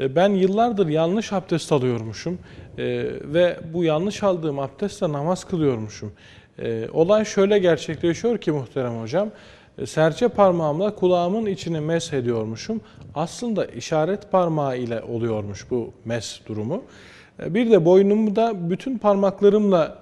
E, Ben yıllardır yanlış abdest alıyormuşum E, ve bu yanlış aldığım abdestle namaz kılıyormuşum. E, Olay şöyle gerçekleşiyor ki muhterem hocam, serçe parmağımla kulağımın içini mesh ediyormuşum. Aslında işaret parmağı ile oluyormuş bu mes durumu. Bir de boynumu da bütün parmaklarımla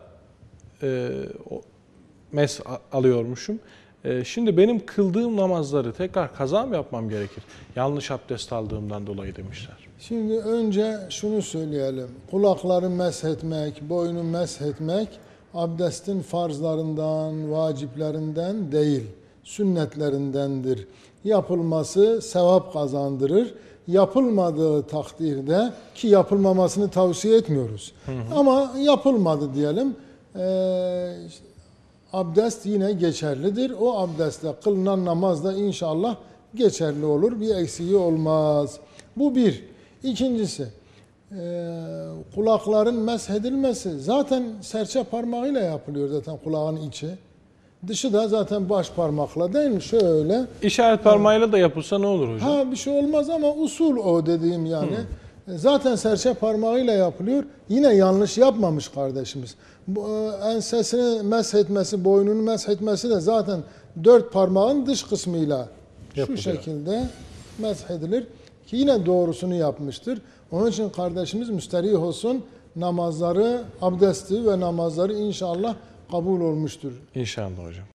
mes alıyormuşum. E, Şimdi benim kıldığım namazları tekrar kaza mı yapmam gerekir? Yanlış abdest aldığımdan dolayı demişler. Şimdi önce şunu söyleyelim. Kulakları meshetmek, boynu meshetmek abdestin farzlarından, vaciplerinden değil, sünnetlerindendir. Yapılması sevap kazandırır. Yapılmadığı takdirde ki yapılmamasını tavsiye etmiyoruz. Ama yapılmadı diyelim. Ee, işte abdest yine geçerlidir. O abdestle kılınan namaz da inşallah geçerli olur. Bir eksiği olmaz. Bu bir. İkincisi e, kulakların meshedilmesi zaten serçe parmağıyla yapılıyor zaten kulağın içi. Dışı da zaten baş parmakla değil mi? Şöyle. İşaret parmağıyla da yapılsa ne olur hocam? Ha bir şey olmaz ama usul o dediğim yani. E, Zaten serçe parmağıyla yapılıyor. Yine yanlış yapmamış kardeşimiz. Bu, e, ensesini meshetmesi, boynunu meshetmesi de zaten dört parmağın dış kısmıyla Yapılıyor. şu şekilde meshedilir. Ki yine doğrusunu yapmıştır. Onun için kardeşimiz müsterih olsun. Namazları, abdesti ve namazları inşallah kabul olmuştur. İnşallah hocam.